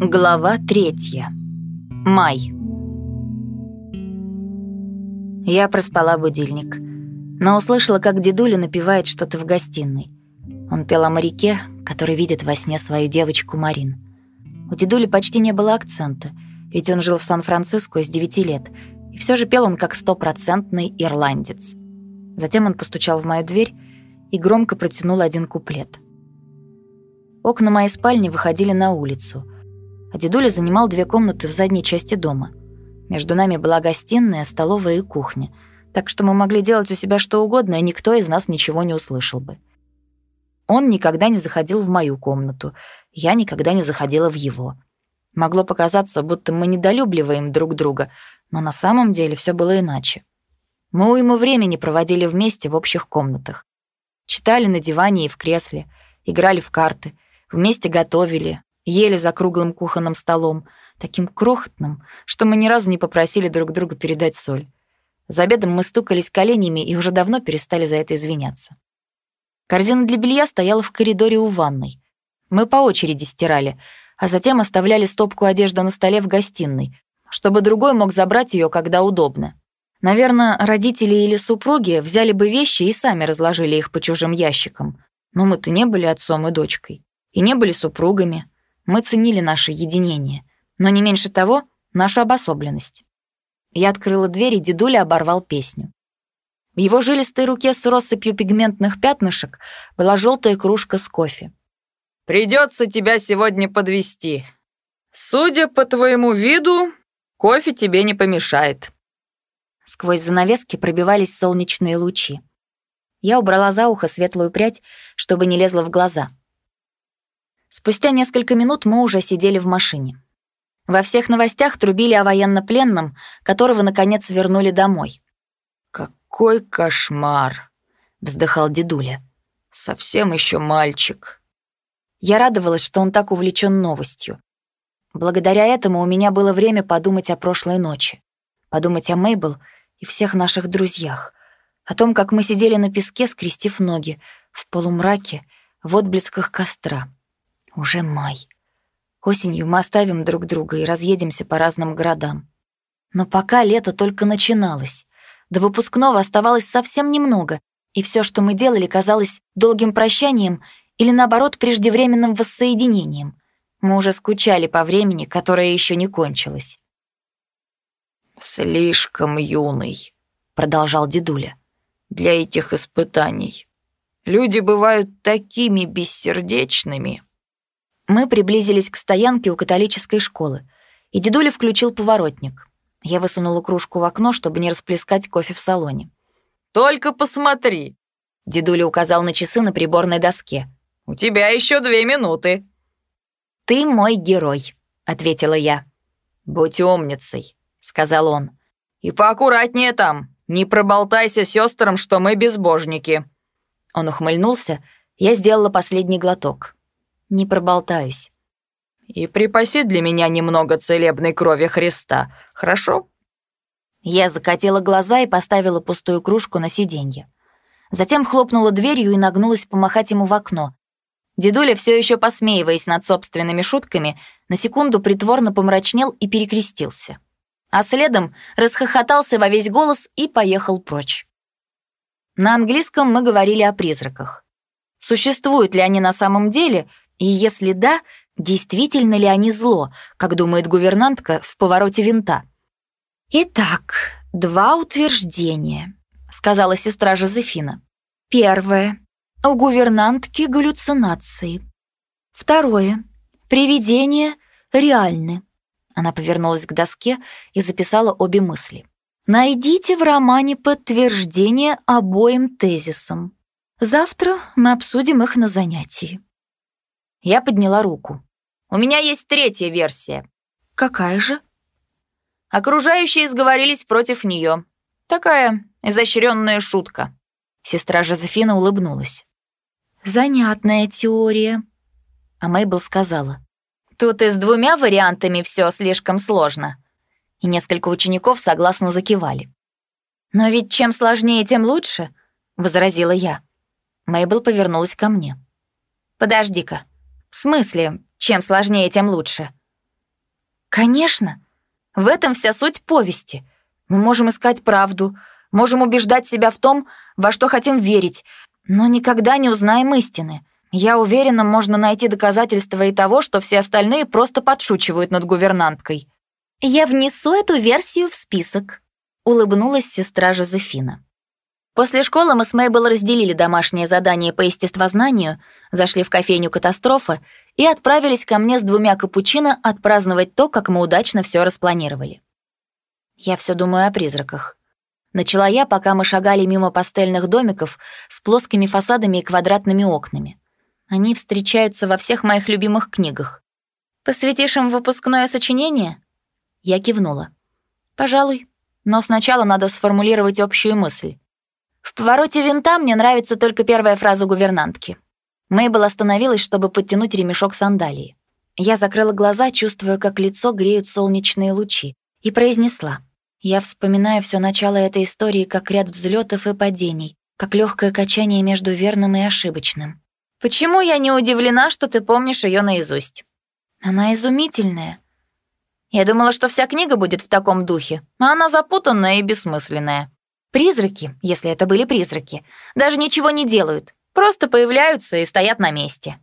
Глава третья. Май. Я проспала будильник, но услышала, как дедуля напевает что-то в гостиной. Он пел о моряке, который видит во сне свою девочку Марин. У дедули почти не было акцента, ведь он жил в Сан-Франциско с 9 лет, и все же пел он как стопроцентный ирландец. Затем он постучал в мою дверь и громко протянул один куплет. Окна моей спальни выходили на улицу — а дедуля занимал две комнаты в задней части дома. Между нами была гостиная, столовая и кухня, так что мы могли делать у себя что угодно, и никто из нас ничего не услышал бы. Он никогда не заходил в мою комнату, я никогда не заходила в его. Могло показаться, будто мы недолюбливаем друг друга, но на самом деле все было иначе. Мы уйму времени проводили вместе в общих комнатах. Читали на диване и в кресле, играли в карты, вместе готовили, ели за круглым кухонным столом, таким крохотным, что мы ни разу не попросили друг друга передать соль. За обедом мы стукались коленями и уже давно перестали за это извиняться. Корзина для белья стояла в коридоре у ванной. Мы по очереди стирали, а затем оставляли стопку одежды на столе в гостиной, чтобы другой мог забрать ее, когда удобно. Наверное, родители или супруги взяли бы вещи и сами разложили их по чужим ящикам. Но мы-то не были отцом и дочкой. И не были супругами. Мы ценили наше единение, но не меньше того — нашу обособленность. Я открыла дверь, и дедуля оборвал песню. В его жилистой руке с россыпью пигментных пятнышек была желтая кружка с кофе. «Придется тебя сегодня подвести. Судя по твоему виду, кофе тебе не помешает». Сквозь занавески пробивались солнечные лучи. Я убрала за ухо светлую прядь, чтобы не лезла в глаза — Спустя несколько минут мы уже сидели в машине. Во всех новостях трубили о военнопленном, которого, наконец, вернули домой. «Какой кошмар!» — вздыхал дедуля. «Совсем еще мальчик». Я радовалась, что он так увлечен новостью. Благодаря этому у меня было время подумать о прошлой ночи, подумать о Мейбл и всех наших друзьях, о том, как мы сидели на песке, скрестив ноги, в полумраке, в отблесках костра. Уже май. Осенью мы оставим друг друга и разъедемся по разным городам. Но пока лето только начиналось. До выпускного оставалось совсем немного, и все, что мы делали, казалось долгим прощанием или, наоборот, преждевременным воссоединением. Мы уже скучали по времени, которое еще не кончилось. «Слишком юный», — продолжал дедуля, — «для этих испытаний. Люди бывают такими бессердечными». Мы приблизились к стоянке у католической школы, и дедуля включил поворотник. Я высунула кружку в окно, чтобы не расплескать кофе в салоне. «Только посмотри!» Дедуля указал на часы на приборной доске. «У тебя еще две минуты». «Ты мой герой», — ответила я. «Будь умницей», — сказал он. «И поаккуратнее там. Не проболтайся сестрам, что мы безбожники». Он ухмыльнулся. Я сделала последний глоток не проболтаюсь. «И припаси для меня немного целебной крови Христа, хорошо?» Я закатила глаза и поставила пустую кружку на сиденье. Затем хлопнула дверью и нагнулась помахать ему в окно. Дедуля, все еще посмеиваясь над собственными шутками, на секунду притворно помрачнел и перекрестился. А следом расхохотался во весь голос и поехал прочь. На английском мы говорили о призраках. Существуют ли они на самом деле — и если да, действительно ли они зло, как думает гувернантка в повороте винта? «Итак, два утверждения», — сказала сестра Жозефина. «Первое. У гувернантки галлюцинации. Второе. Привидения реальны». Она повернулась к доске и записала обе мысли. «Найдите в романе подтверждение обоим тезисам. Завтра мы обсудим их на занятии». Я подняла руку. «У меня есть третья версия». «Какая же?» Окружающие сговорились против нее. Такая изощренная шутка. Сестра Жозефина улыбнулась. «Занятная теория». А Мейбл сказала. «Тут и с двумя вариантами все слишком сложно». И несколько учеников согласно закивали. «Но ведь чем сложнее, тем лучше», — возразила я. Мейбл повернулась ко мне. «Подожди-ка, «В смысле, чем сложнее, тем лучше?» Конечно. В этом вся суть повести. Мы можем искать правду, можем убеждать себя в том, во что хотим верить, но никогда не узнаем истины. Я уверена, можно найти доказательства и того, что все остальные просто подшучивают над гувернанткой. Я внесу эту версию в список, улыбнулась сестра Жозефина. После школы мы с Мейбл разделили домашнее задание по естествознанию, зашли в кофейню «Катастрофа» и отправились ко мне с двумя капучино отпраздновать то, как мы удачно все распланировали. Я все думаю о призраках. Начала я, пока мы шагали мимо пастельных домиков с плоскими фасадами и квадратными окнами. Они встречаются во всех моих любимых книгах. «Посвятишь им выпускное сочинение?» Я кивнула. «Пожалуй. Но сначала надо сформулировать общую мысль. В повороте винта мне нравится только первая фраза гувернантки. Мейбл остановилась, чтобы подтянуть ремешок сандалии. Я закрыла глаза, чувствуя, как лицо греют солнечные лучи, и произнесла. Я вспоминаю все начало этой истории как ряд взлетов и падений, как легкое качание между верным и ошибочным. Почему я не удивлена, что ты помнишь ее наизусть? Она изумительная. Я думала, что вся книга будет в таком духе, а она запутанная и бессмысленная. Призраки, если это были призраки, даже ничего не делают, Просто появляются и стоят на месте.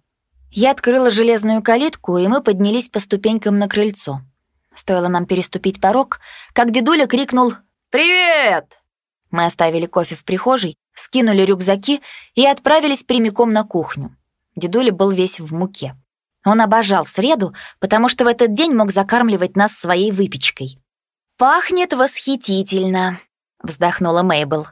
Я открыла железную калитку, и мы поднялись по ступенькам на крыльцо. Стоило нам переступить порог, как дедуля крикнул «Привет!». Мы оставили кофе в прихожей, скинули рюкзаки и отправились прямиком на кухню. Дедуля был весь в муке. Он обожал среду, потому что в этот день мог закармливать нас своей выпечкой. «Пахнет восхитительно», — вздохнула Мейбл.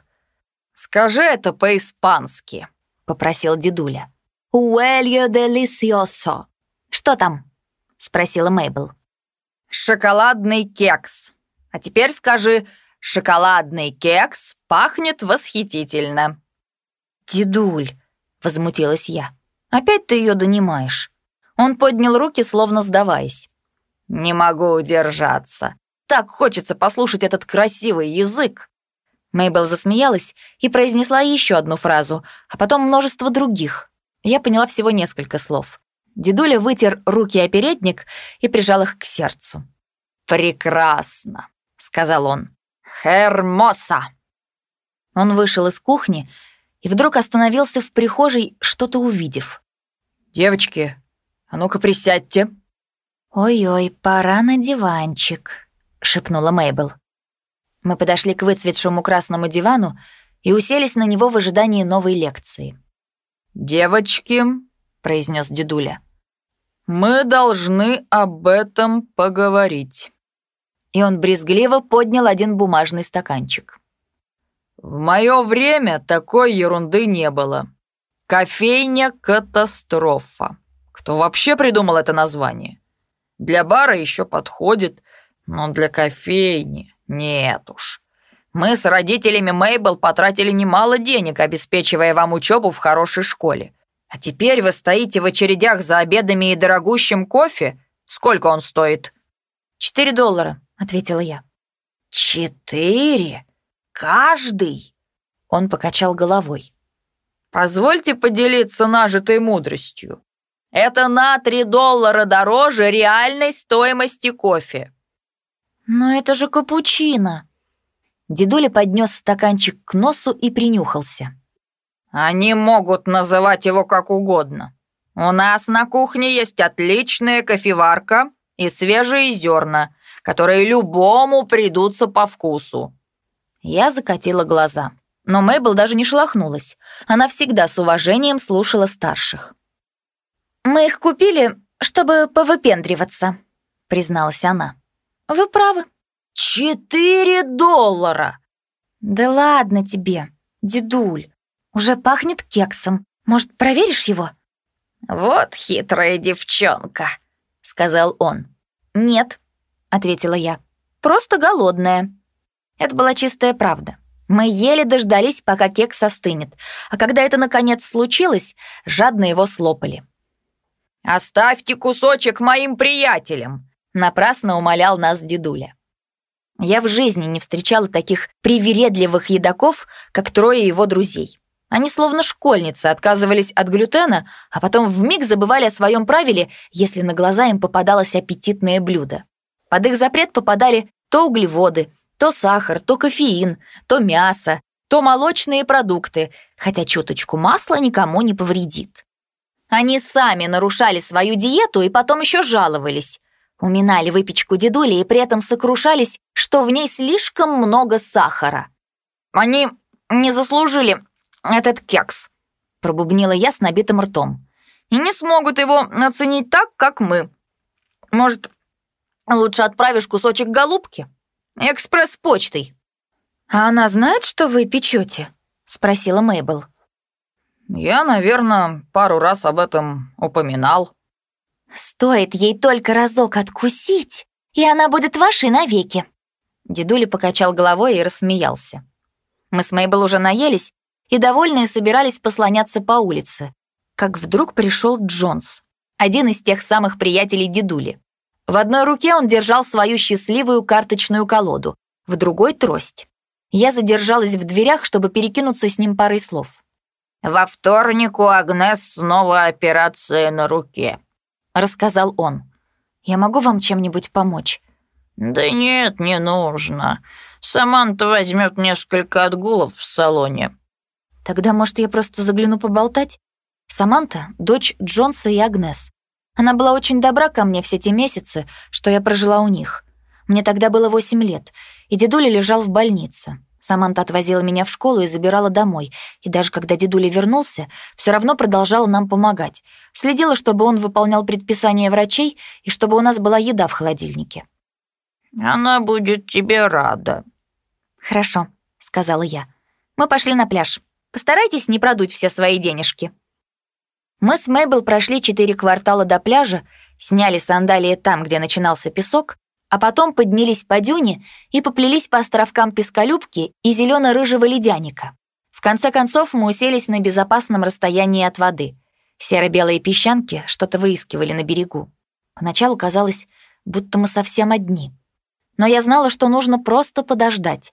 «Скажи это по-испански», попросил дедуля. «Уэльо делисиосо». «Что там?» — спросила Мейбл. «Шоколадный кекс. А теперь скажи, шоколадный кекс пахнет восхитительно». «Дедуль», — возмутилась я, — «опять ты ее донимаешь». Он поднял руки, словно сдаваясь. «Не могу удержаться. Так хочется послушать этот красивый язык». Мейбл засмеялась и произнесла еще одну фразу, а потом множество других. Я поняла всего несколько слов. Дедуля вытер руки о передник и прижал их к сердцу. «Прекрасно», — сказал он. «Хермоса!» Он вышел из кухни и вдруг остановился в прихожей, что-то увидев. «Девочки, а ну-ка присядьте». «Ой-ой, пора на диванчик», — шепнула Мейбл. Мы подошли к выцветшему красному дивану и уселись на него в ожидании новой лекции. «Девочки», — произнес дедуля, — «мы должны об этом поговорить». И он брезгливо поднял один бумажный стаканчик. «В мое время такой ерунды не было. Кофейня — катастрофа. Кто вообще придумал это название? Для бара еще подходит, но для кофейни «Нет уж. Мы с родителями Мейбл потратили немало денег, обеспечивая вам учебу в хорошей школе. А теперь вы стоите в очередях за обедами и дорогущим кофе? Сколько он стоит?» «Четыре доллара», — ответила я. «Четыре? Каждый?» Он покачал головой. «Позвольте поделиться нажитой мудростью. Это на три доллара дороже реальной стоимости кофе. «Но это же капучино!» Дедуля поднес стаканчик к носу и принюхался. «Они могут называть его как угодно. У нас на кухне есть отличная кофеварка и свежие зерна, которые любому придутся по вкусу». Я закатила глаза. Но Мейбл даже не шелохнулась. Она всегда с уважением слушала старших. «Мы их купили, чтобы повыпендриваться», — призналась она. «Вы правы». «Четыре доллара!» «Да ладно тебе, дедуль. Уже пахнет кексом. Может, проверишь его?» «Вот хитрая девчонка», — сказал он. «Нет», — ответила я. «Просто голодная». Это была чистая правда. Мы еле дождались, пока кекс остынет, а когда это наконец случилось, жадно его слопали. «Оставьте кусочек моим приятелям», Напрасно умолял нас дедуля. Я в жизни не встречала таких привередливых едоков, как трое его друзей. Они словно школьницы отказывались от глютена, а потом вмиг забывали о своем правиле, если на глаза им попадалось аппетитное блюдо. Под их запрет попадали то углеводы, то сахар, то кофеин, то мясо, то молочные продукты, хотя чуточку масла никому не повредит. Они сами нарушали свою диету и потом еще жаловались. Уминали выпечку дедули и при этом сокрушались, что в ней слишком много сахара. «Они не заслужили этот кекс», — пробубнила я с набитым ртом. «И не смогут его оценить так, как мы. Может, лучше отправишь кусочек голубки? Экспресс-почтой». «А она знает, что вы печете?» — спросила Мейбл. «Я, наверное, пару раз об этом упоминал». «Стоит ей только разок откусить, и она будет вашей навеки». Дедуля покачал головой и рассмеялся. Мы с Мейбл уже наелись и, довольные, собирались послоняться по улице, как вдруг пришел Джонс, один из тех самых приятелей дедули. В одной руке он держал свою счастливую карточную колоду, в другой — трость. Я задержалась в дверях, чтобы перекинуться с ним парой слов. «Во вторник у Агнес снова операция на руке», — рассказал он. «Я могу вам чем-нибудь помочь?» «Да нет, не нужно. Саманта возьмет несколько отгулов в салоне». «Тогда, может, я просто загляну поболтать?» Саманта — дочь Джонса и Агнес. Она была очень добра ко мне все те месяцы, что я прожила у них. Мне тогда было восемь лет, и дедуля лежал в больнице. Саманта отвозила меня в школу и забирала домой, и даже когда дедуля вернулся, все равно продолжала нам помогать. Следила, чтобы он выполнял предписания врачей и чтобы у нас была еда в холодильнике. «Она будет тебе рада». «Хорошо», — сказала я. «Мы пошли на пляж. Постарайтесь не продуть все свои денежки». Мы с Мейбл прошли четыре квартала до пляжа, сняли сандалии там, где начинался песок, а потом поднялись по дюне и поплелись по островкам Пескалюбки и зелено-рыжего ледяника. В конце концов мы уселись на безопасном расстоянии от воды. Серо-белые песчанки что-то выискивали на берегу. Поначалу казалось, будто мы совсем одни. Но я знала, что нужно просто подождать.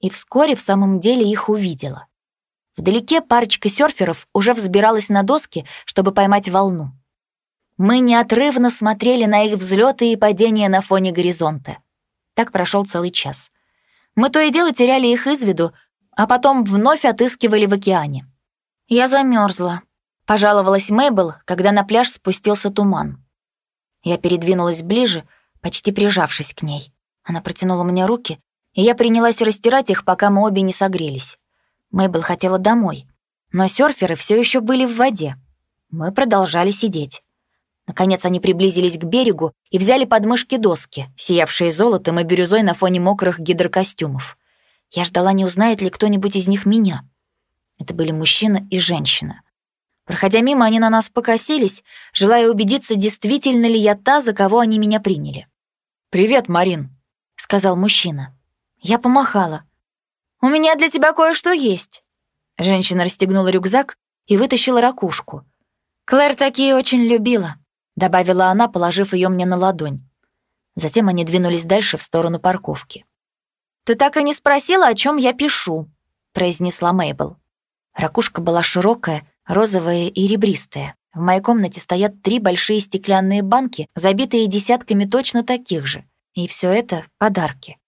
И вскоре в самом деле их увидела. Вдалеке парочка серферов уже взбиралась на доски, чтобы поймать волну. Мы неотрывно смотрели на их взлеты и падения на фоне горизонта. Так прошел целый час. Мы то и дело теряли их из виду, а потом вновь отыскивали в океане. Я замерзла, пожаловалась Мейбл, когда на пляж спустился туман. Я передвинулась ближе, почти прижавшись к ней. Она протянула мне руки, и я принялась растирать их, пока мы обе не согрелись. Мейбл хотела домой, но серферы все еще были в воде. Мы продолжали сидеть. Наконец они приблизились к берегу и взяли подмышки доски, сиявшие золотом и бирюзой на фоне мокрых гидрокостюмов. Я ждала, не узнает ли кто-нибудь из них меня. Это были мужчина и женщина. Проходя мимо, они на нас покосились, желая убедиться, действительно ли я та, за кого они меня приняли. «Привет, Марин», — сказал мужчина. Я помахала. «У меня для тебя кое-что есть». Женщина расстегнула рюкзак и вытащила ракушку. Клэр такие очень любила. — добавила она, положив ее мне на ладонь. Затем они двинулись дальше в сторону парковки. «Ты так и не спросила, о чем я пишу», — произнесла Мейбл. Ракушка была широкая, розовая и ребристая. В моей комнате стоят три большие стеклянные банки, забитые десятками точно таких же. И все это — подарки.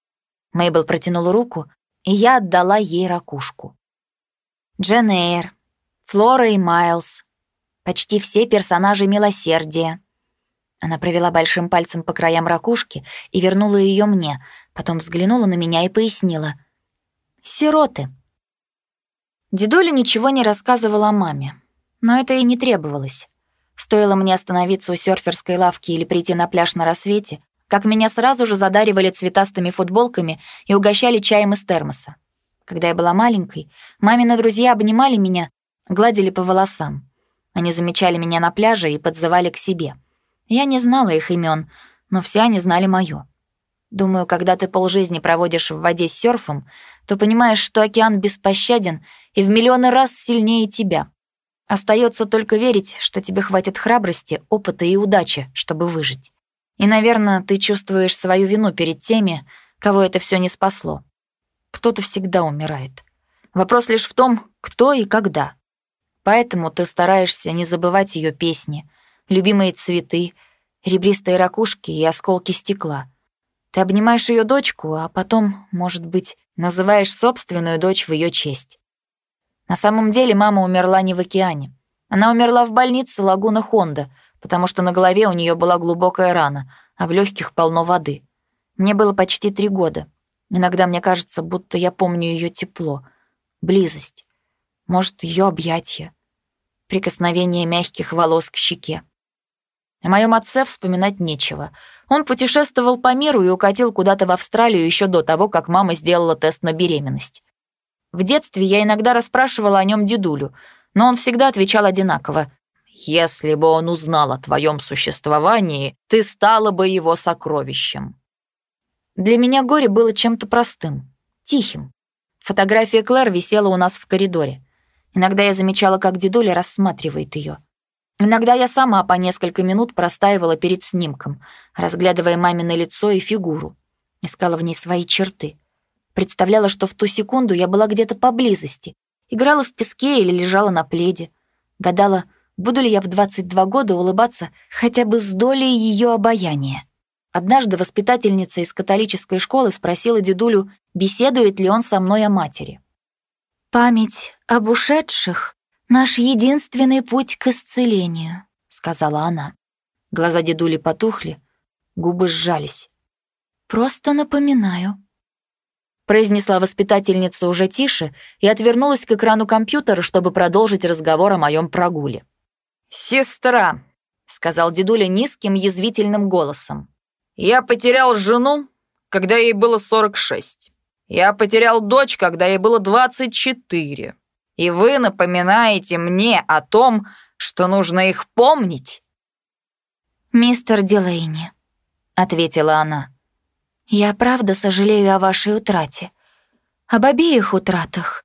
Мейбл протянула руку, и я отдала ей ракушку. Джен Эйр, Флора и Майлз, почти все персонажи милосердия. Она провела большим пальцем по краям ракушки и вернула ее мне, потом взглянула на меня и пояснила. «Сироты». Дедуля ничего не рассказывала маме, но это и не требовалось. Стоило мне остановиться у серферской лавки или прийти на пляж на рассвете, как меня сразу же задаривали цветастыми футболками и угощали чаем из термоса. Когда я была маленькой, мамины друзья обнимали меня, гладили по волосам. Они замечали меня на пляже и подзывали к себе. Я не знала их имен, но все они знали моё. Думаю, когда ты полжизни проводишь в воде с серфом, то понимаешь, что океан беспощаден и в миллионы раз сильнее тебя. Остается только верить, что тебе хватит храбрости, опыта и удачи, чтобы выжить. И, наверное, ты чувствуешь свою вину перед теми, кого это все не спасло. Кто-то всегда умирает. Вопрос лишь в том, кто и когда. Поэтому ты стараешься не забывать ее песни, любимые цветы, ребристые ракушки и осколки стекла. Ты обнимаешь ее дочку, а потом, может быть, называешь собственную дочь в ее честь. На самом деле мама умерла не в океане. Она умерла в больнице Лагуна Хонда, потому что на голове у нее была глубокая рана, а в легких полно воды. Мне было почти три года. Иногда мне кажется, будто я помню ее тепло, близость, может, ее объятия, прикосновение мягких волос к щеке. О моем отце вспоминать нечего. Он путешествовал по миру и укатил куда-то в Австралию еще до того, как мама сделала тест на беременность. В детстве я иногда расспрашивала о нем дедулю, но он всегда отвечал одинаково. «Если бы он узнал о твоем существовании, ты стала бы его сокровищем». Для меня горе было чем-то простым, тихим. Фотография Клэр висела у нас в коридоре. Иногда я замечала, как дедуля рассматривает ее. Иногда я сама по несколько минут простаивала перед снимком, разглядывая мамино лицо и фигуру. Искала в ней свои черты. Представляла, что в ту секунду я была где-то поблизости, играла в песке или лежала на пледе. Гадала, буду ли я в 22 года улыбаться хотя бы с долей ее обаяния. Однажды воспитательница из католической школы спросила дедулю, беседует ли он со мной о матери. «Память об ушедших «Наш единственный путь к исцелению», — сказала она. Глаза дедули потухли, губы сжались. «Просто напоминаю», — произнесла воспитательница уже тише и отвернулась к экрану компьютера, чтобы продолжить разговор о моем прогуле. «Сестра», — сказал дедуля низким язвительным голосом. «Я потерял жену, когда ей было 46. Я потерял дочь, когда ей было 24 и вы напоминаете мне о том, что нужно их помнить?» «Мистер Дилейни», — ответила она, — «я правда сожалею о вашей утрате, об обеих утратах.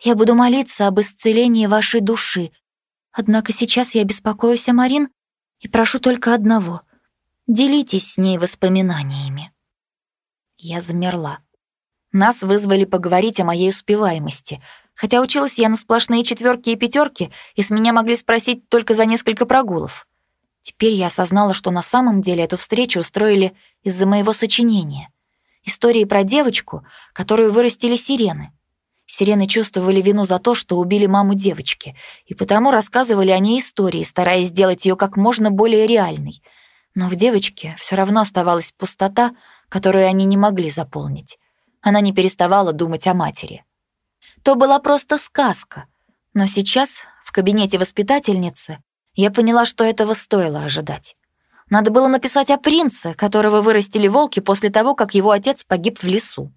Я буду молиться об исцелении вашей души, однако сейчас я беспокоюсь о Марин и прошу только одного — делитесь с ней воспоминаниями». Я замерла. Нас вызвали поговорить о моей успеваемости — Хотя училась я на сплошные четверки и пятерки, и с меня могли спросить только за несколько прогулов. Теперь я осознала, что на самом деле эту встречу устроили из-за моего сочинения. Истории про девочку, которую вырастили сирены. Сирены чувствовали вину за то, что убили маму девочки, и потому рассказывали о ней истории, стараясь сделать ее как можно более реальной. Но в девочке все равно оставалась пустота, которую они не могли заполнить. Она не переставала думать о матери то была просто сказка. Но сейчас, в кабинете воспитательницы, я поняла, что этого стоило ожидать. Надо было написать о принце, которого вырастили волки после того, как его отец погиб в лесу.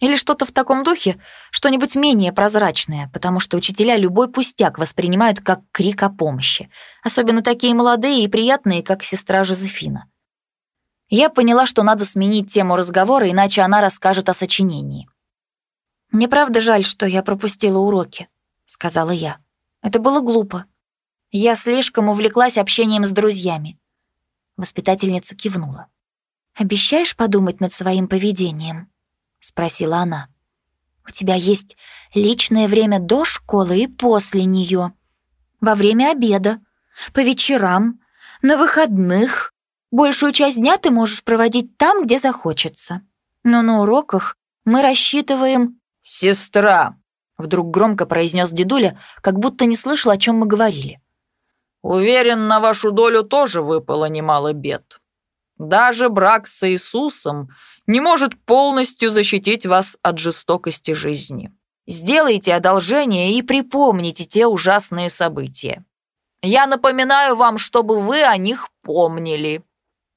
Или что-то в таком духе, что-нибудь менее прозрачное, потому что учителя любой пустяк воспринимают как крик о помощи, особенно такие молодые и приятные, как сестра Жозефина. Я поняла, что надо сменить тему разговора, иначе она расскажет о сочинении. «Мне правда жаль, что я пропустила уроки», — сказала я. «Это было глупо. Я слишком увлеклась общением с друзьями». Воспитательница кивнула. «Обещаешь подумать над своим поведением?» — спросила она. «У тебя есть личное время до школы и после нее, во время обеда, по вечерам, на выходных. Большую часть дня ты можешь проводить там, где захочется. Но на уроках мы рассчитываем «Сестра!» — вдруг громко произнес дедуля, как будто не слышал, о чем мы говорили. «Уверен, на вашу долю тоже выпало немало бед. Даже брак с Иисусом не может полностью защитить вас от жестокости жизни. Сделайте одолжение и припомните те ужасные события. Я напоминаю вам, чтобы вы о них помнили.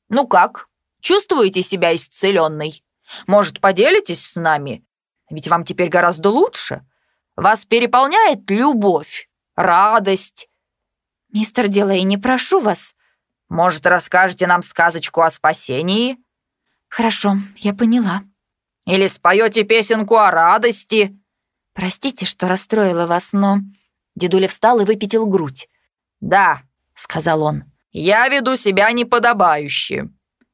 Ну как, чувствуете себя исцеленной? Может, поделитесь с нами? Ведь вам теперь гораздо лучше. Вас переполняет любовь, радость. Мистер Дилей, не прошу вас. Может, расскажете нам сказочку о спасении? Хорошо, я поняла. Или споете песенку о радости? Простите, что расстроила вас, но... Дедуля встал и выпятил грудь. «Да», — сказал он, — «я веду себя неподобающе.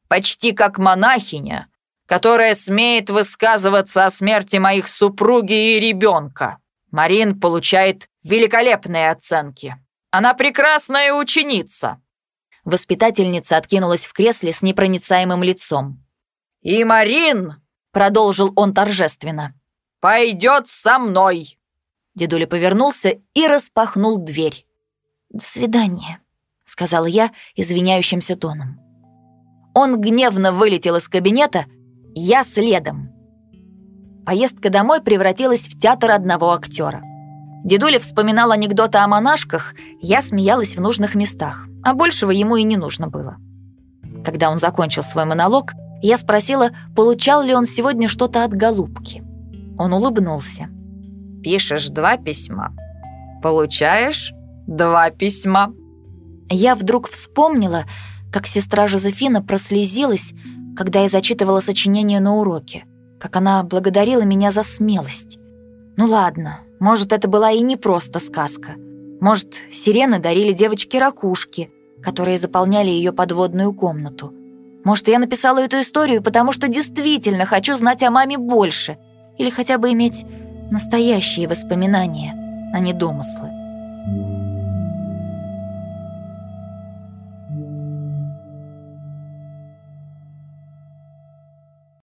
Почти как монахиня, которая смеет высказываться о смерти моих супруги и ребенка. Марин получает великолепные оценки. Она прекрасная ученица». Воспитательница откинулась в кресле с непроницаемым лицом. И Марин, продолжил он торжественно, пойдет со мной. Дедуля повернулся и распахнул дверь. «До свидания», — сказала я извиняющимся тоном. Он гневно вылетел из кабинета, я следом. Поездка домой превратилась в театр одного актера. Дедуля вспоминал анекдоты о монашках, я смеялась в нужных местах, а большего ему и не нужно было. Когда он закончил свой монолог, я спросила, получал ли он сегодня что-то от голубки. Он улыбнулся. «Пишешь два письма, получаешь два письма». Я вдруг вспомнила, как сестра Жозефина прослезилась, когда я зачитывала сочинение на уроке, как она благодарила меня за смелость. Ну ладно, может, это была и не просто сказка. Может, сирены дарили девочке ракушки, которые заполняли ее подводную комнату. Может, я написала эту историю, потому что действительно хочу знать о маме больше или хотя бы иметь настоящие воспоминания, а не домыслы.